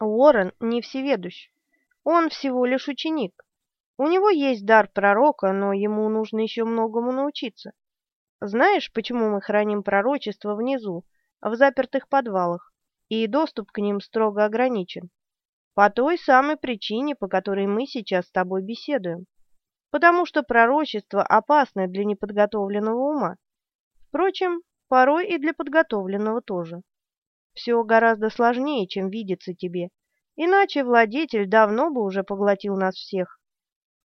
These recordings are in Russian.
Уоррен не всеведущ. Он всего лишь ученик. У него есть дар пророка, но ему нужно еще многому научиться. Знаешь, почему мы храним пророчество внизу, в запертых подвалах, и доступ к ним строго ограничен? По той самой причине, по которой мы сейчас с тобой беседуем. Потому что пророчество опасно для неподготовленного ума. Впрочем, порой и для подготовленного тоже. Все гораздо сложнее, чем видится тебе, иначе владетель давно бы уже поглотил нас всех.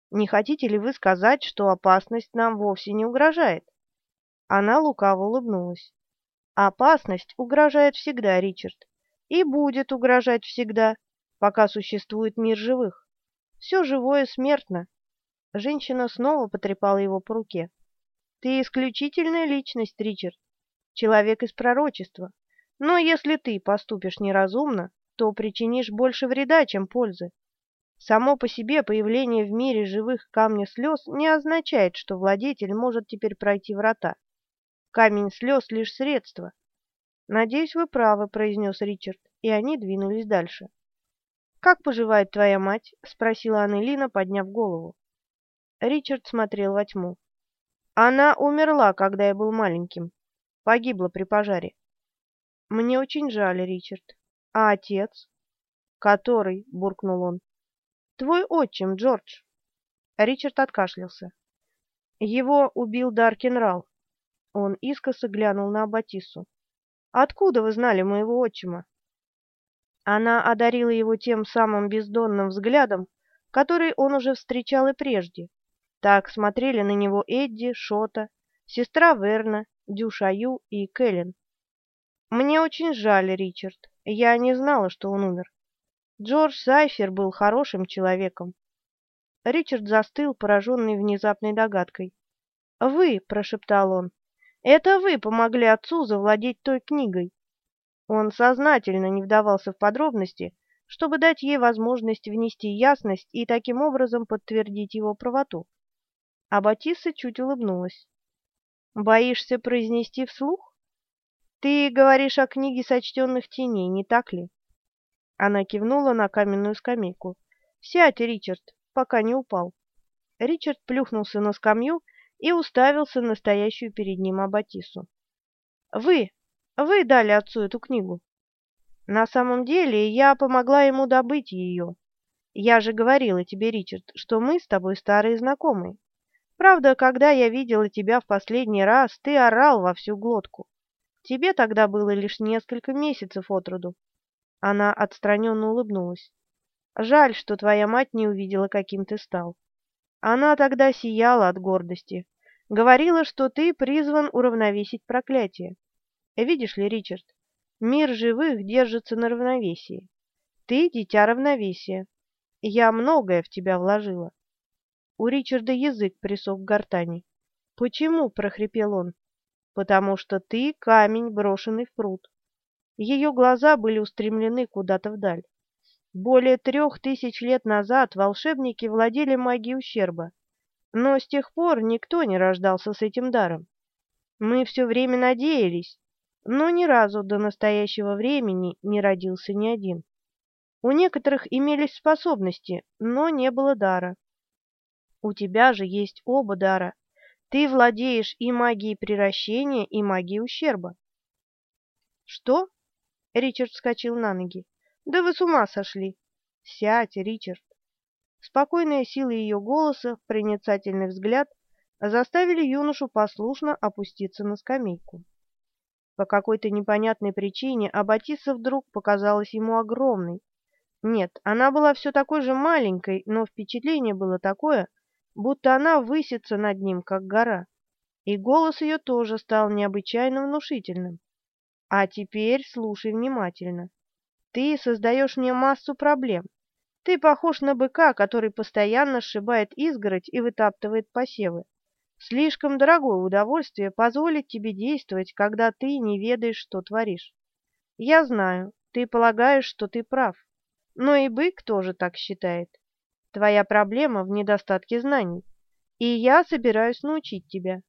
Не хотите ли вы сказать, что опасность нам вовсе не угрожает? Она лукаво улыбнулась. Опасность угрожает всегда, Ричард, и будет угрожать всегда, пока существует мир живых. Все живое смертно. Женщина снова потрепала его по руке. Ты исключительная личность, Ричард, человек из пророчества. Но если ты поступишь неразумно, то причинишь больше вреда, чем пользы. Само по себе появление в мире живых камня слез не означает, что владетель может теперь пройти врата. Камень слез — лишь средство. «Надеюсь, вы правы», — произнес Ричард, и они двинулись дальше. «Как поживает твоя мать?» — спросила Аннелина, подняв голову. Ричард смотрел во тьму. «Она умерла, когда я был маленьким. Погибла при пожаре. Мне очень жаль, Ричард. А отец? Который? буркнул он. Твой отчим, Джордж. Ричард откашлялся. Его убил Даркин Рал. Он искоса глянул на Аббатису. Откуда вы знали моего отчима? Она одарила его тем самым бездонным взглядом, который он уже встречал и прежде. Так смотрели на него Эдди, Шота, сестра Верна, Дюшаю и Кэлен. Мне очень жаль, Ричард. Я не знала, что он умер. Джордж Сайфер был хорошим человеком. Ричард застыл, пораженный внезапной догадкой. «Вы», — прошептал он, — «это вы помогли отцу завладеть той книгой». Он сознательно не вдавался в подробности, чтобы дать ей возможность внести ясность и таким образом подтвердить его правоту. А Батисса чуть улыбнулась. «Боишься произнести вслух?» Ты говоришь о книге сочтенных теней, не так ли? Она кивнула на каменную скамейку. Сядь, Ричард, пока не упал. Ричард плюхнулся на скамью и уставился на стоящую перед ним Аббатису. Вы, вы дали отцу эту книгу. На самом деле, я помогла ему добыть ее. Я же говорила тебе, Ричард, что мы с тобой старые знакомые. Правда, когда я видела тебя в последний раз, ты орал во всю глотку. Тебе тогда было лишь несколько месяцев от роду. Она отстраненно улыбнулась. Жаль, что твоя мать не увидела, каким ты стал. Она тогда сияла от гордости. Говорила, что ты призван уравновесить проклятие. Видишь ли, Ричард, мир живых держится на равновесии. Ты — дитя равновесия. Я многое в тебя вложила. У Ричарда язык присох к гортани. «Почему?» — прохрипел он потому что ты камень, брошенный в пруд. Ее глаза были устремлены куда-то вдаль. Более трех тысяч лет назад волшебники владели магией ущерба, но с тех пор никто не рождался с этим даром. Мы все время надеялись, но ни разу до настоящего времени не родился ни один. У некоторых имелись способности, но не было дара. У тебя же есть оба дара, ты владеешь и магией приращения, и магией ущерба. Что? Ричард вскочил на ноги. Да вы с ума сошли. Сядь, Ричард. Спокойная сила ее голоса, проницательный взгляд заставили юношу послушно опуститься на скамейку. По какой-то непонятной причине Аббатиса вдруг показалась ему огромной. Нет, она была все такой же маленькой, но впечатление было такое, будто она высится над ним, как гора. И голос ее тоже стал необычайно внушительным. А теперь слушай внимательно. Ты создаешь мне массу проблем. Ты похож на быка, который постоянно сшибает изгородь и вытаптывает посевы. Слишком дорогое удовольствие позволит тебе действовать, когда ты не ведаешь, что творишь. Я знаю, ты полагаешь, что ты прав. Но и бык тоже так считает. Твоя проблема в недостатке знаний, и я собираюсь научить тебя.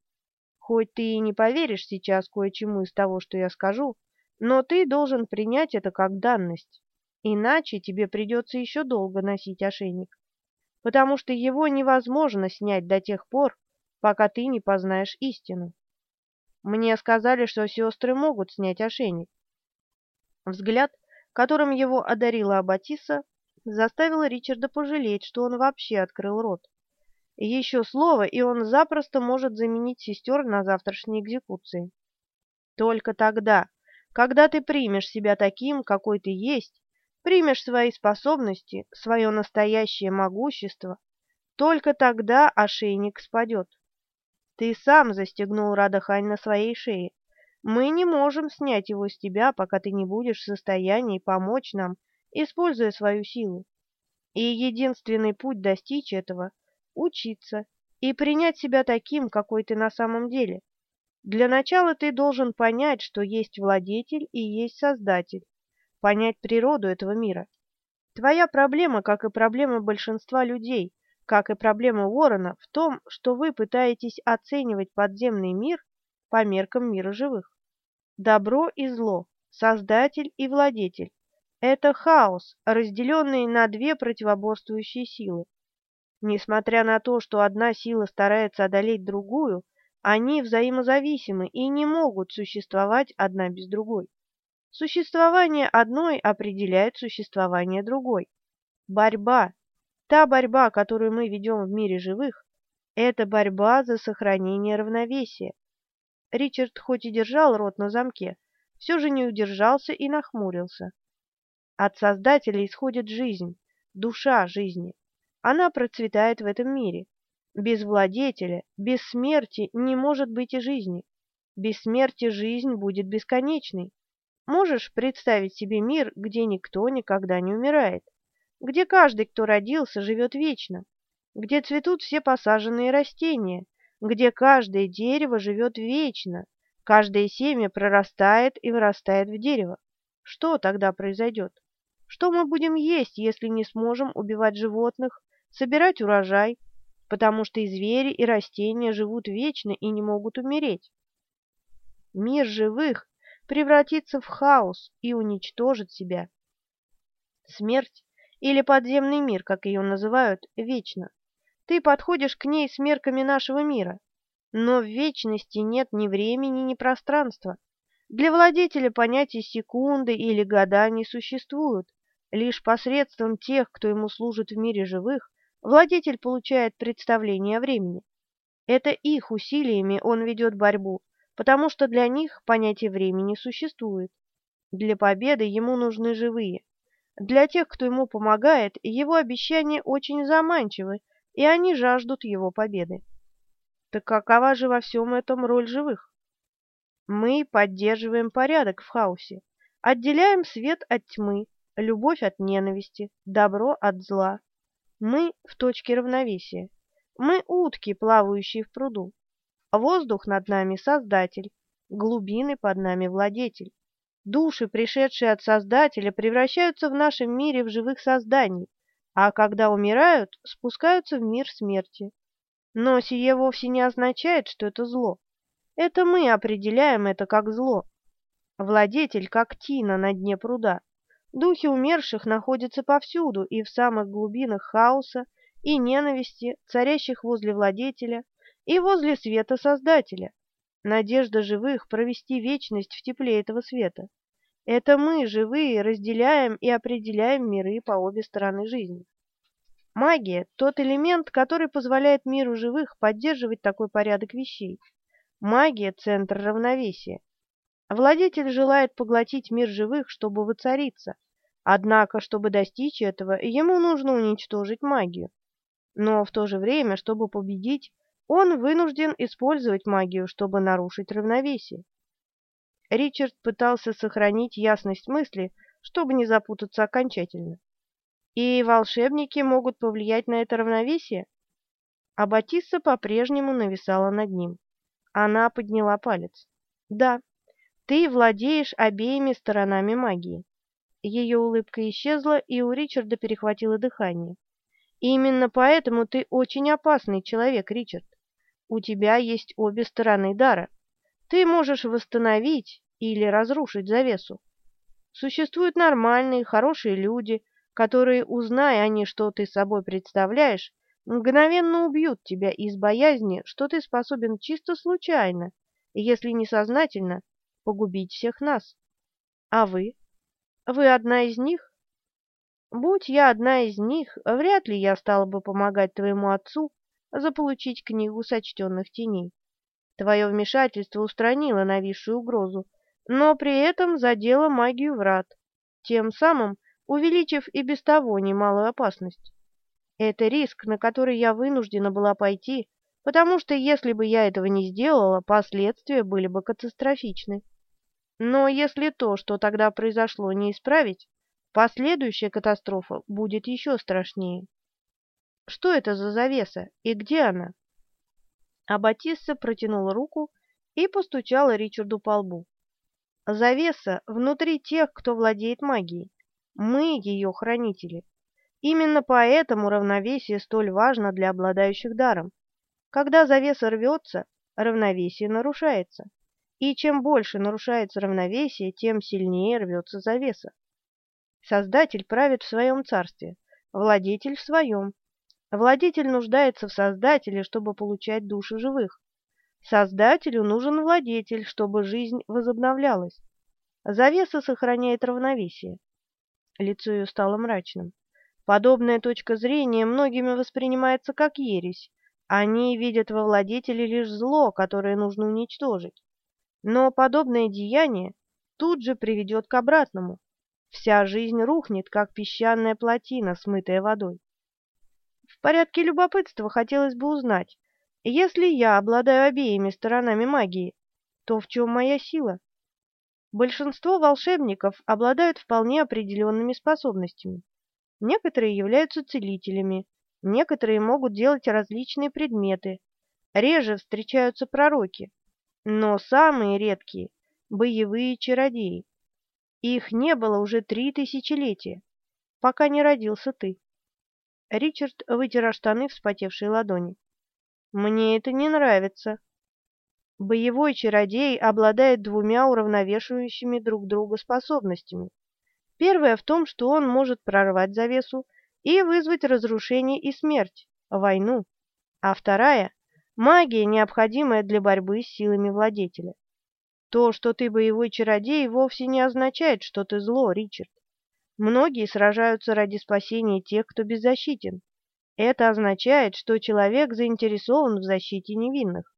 Хоть ты и не поверишь сейчас кое-чему из того, что я скажу, но ты должен принять это как данность. Иначе тебе придется еще долго носить ошейник, потому что его невозможно снять до тех пор, пока ты не познаешь истину. Мне сказали, что сестры могут снять ошейник. Взгляд, которым его одарила Аббатиса, заставил Ричарда пожалеть, что он вообще открыл рот. Еще слово, и он запросто может заменить сестер на завтрашней экзекуции. Только тогда, когда ты примешь себя таким, какой ты есть, примешь свои способности, свое настоящее могущество, только тогда ошейник спадет. Ты сам застегнул Радахань на своей шее. Мы не можем снять его с тебя, пока ты не будешь в состоянии помочь нам, используя свою силу. И единственный путь достичь этого — учиться и принять себя таким, какой ты на самом деле. Для начала ты должен понять, что есть владетель и есть создатель, понять природу этого мира. Твоя проблема, как и проблема большинства людей, как и проблема Уоррена, в том, что вы пытаетесь оценивать подземный мир по меркам мира живых. Добро и зло, создатель и владетель – это хаос, разделенный на две противоборствующие силы. Несмотря на то, что одна сила старается одолеть другую, они взаимозависимы и не могут существовать одна без другой. Существование одной определяет существование другой. Борьба, та борьба, которую мы ведем в мире живых, это борьба за сохранение равновесия. Ричард хоть и держал рот на замке, все же не удержался и нахмурился. От Создателя исходит жизнь, душа жизни. Она процветает в этом мире. Без владетеля, без смерти не может быть и жизни. Без смерти жизнь будет бесконечной. Можешь представить себе мир, где никто никогда не умирает, где каждый, кто родился, живет вечно, где цветут все посаженные растения, где каждое дерево живет вечно, каждое семя прорастает и вырастает в дерево. Что тогда произойдет? Что мы будем есть, если не сможем убивать животных, собирать урожай, потому что и звери, и растения живут вечно и не могут умереть? Мир живых превратится в хаос и уничтожит себя. Смерть, или подземный мир, как ее называют, вечна. Ты подходишь к ней с мерками нашего мира, но в вечности нет ни времени, ни пространства. Для владетеля понятия секунды или года не существуют. Лишь посредством тех, кто ему служит в мире живых, владетель получает представление о времени. Это их усилиями он ведет борьбу, потому что для них понятие времени существует. Для победы ему нужны живые. Для тех, кто ему помогает, его обещания очень заманчивы, и они жаждут его победы. Так какова же во всем этом роль живых? Мы поддерживаем порядок в хаосе, отделяем свет от тьмы, любовь от ненависти, добро от зла. Мы в точке равновесия. Мы утки, плавающие в пруду. Воздух над нами Создатель, глубины под нами Владетель. Души, пришедшие от Создателя, превращаются в нашем мире в живых созданий, а когда умирают, спускаются в мир смерти. Но сие вовсе не означает, что это зло. Это мы определяем это как зло. Владетель, как тина на дне пруда. Духи умерших находятся повсюду и в самых глубинах хаоса и ненависти, царящих возле владетеля, и возле света Создателя. Надежда живых провести вечность в тепле этого света. Это мы, живые, разделяем и определяем миры по обе стороны жизни. Магия – тот элемент, который позволяет миру живых поддерживать такой порядок вещей. Магия – центр равновесия. Владетель желает поглотить мир живых, чтобы воцариться. Однако, чтобы достичь этого, ему нужно уничтожить магию. Но в то же время, чтобы победить, он вынужден использовать магию, чтобы нарушить равновесие. Ричард пытался сохранить ясность мысли, чтобы не запутаться окончательно. И волшебники могут повлиять на это равновесие? А Батисса по-прежнему нависала над ним. Она подняла палец. Да, ты владеешь обеими сторонами магии. Ее улыбка исчезла, и у Ричарда перехватило дыхание. Именно поэтому ты очень опасный человек, Ричард. У тебя есть обе стороны дара. Ты можешь восстановить или разрушить завесу. Существуют нормальные, хорошие люди, которые, узная они, что ты собой представляешь, мгновенно убьют тебя из боязни, что ты способен чисто случайно, если не сознательно, погубить всех нас. А вы? Вы одна из них? Будь я одна из них, вряд ли я стала бы помогать твоему отцу заполучить книгу сочтенных теней. Твое вмешательство устранило нависшую угрозу, но при этом задело магию врат, тем самым увеличив и без того немалую опасность. Это риск, на который я вынуждена была пойти, потому что если бы я этого не сделала, последствия были бы катастрофичны. Но если то, что тогда произошло, не исправить, последующая катастрофа будет еще страшнее. Что это за завеса и где она? А Батисса протянула руку и постучала Ричарду по лбу. Завеса внутри тех, кто владеет магией. Мы ее хранители. Именно поэтому равновесие столь важно для обладающих даром. Когда завеса рвется, равновесие нарушается. И чем больше нарушается равновесие, тем сильнее рвется завеса. Создатель правит в своем царстве, владетель в своем. Владетель нуждается в Создателе, чтобы получать души живых. Создателю нужен владетель, чтобы жизнь возобновлялась. Завеса сохраняет равновесие. Лицо ее стало мрачным. Подобная точка зрения многими воспринимается как ересь. Они видят во владетеле лишь зло, которое нужно уничтожить. Но подобное деяние тут же приведет к обратному. Вся жизнь рухнет, как песчаная плотина, смытая водой. В порядке любопытства хотелось бы узнать, если я обладаю обеими сторонами магии, то в чем моя сила? Большинство волшебников обладают вполне определенными способностями. Некоторые являются целителями, некоторые могут делать различные предметы. Реже встречаются пророки, но самые редкие – боевые чародеи. Их не было уже три тысячелетия, пока не родился ты. Ричард вытер штаны вспотевшие ладони. Мне это не нравится. Боевой чародей обладает двумя уравновешивающими друг друга способностями. Первая в том, что он может прорвать завесу и вызвать разрушение и смерть, войну. А вторая Магия, необходимая для борьбы с силами владетеля. То, что ты боевой чародей, вовсе не означает, что ты зло, Ричард. Многие сражаются ради спасения тех, кто беззащитен. Это означает, что человек заинтересован в защите невинных.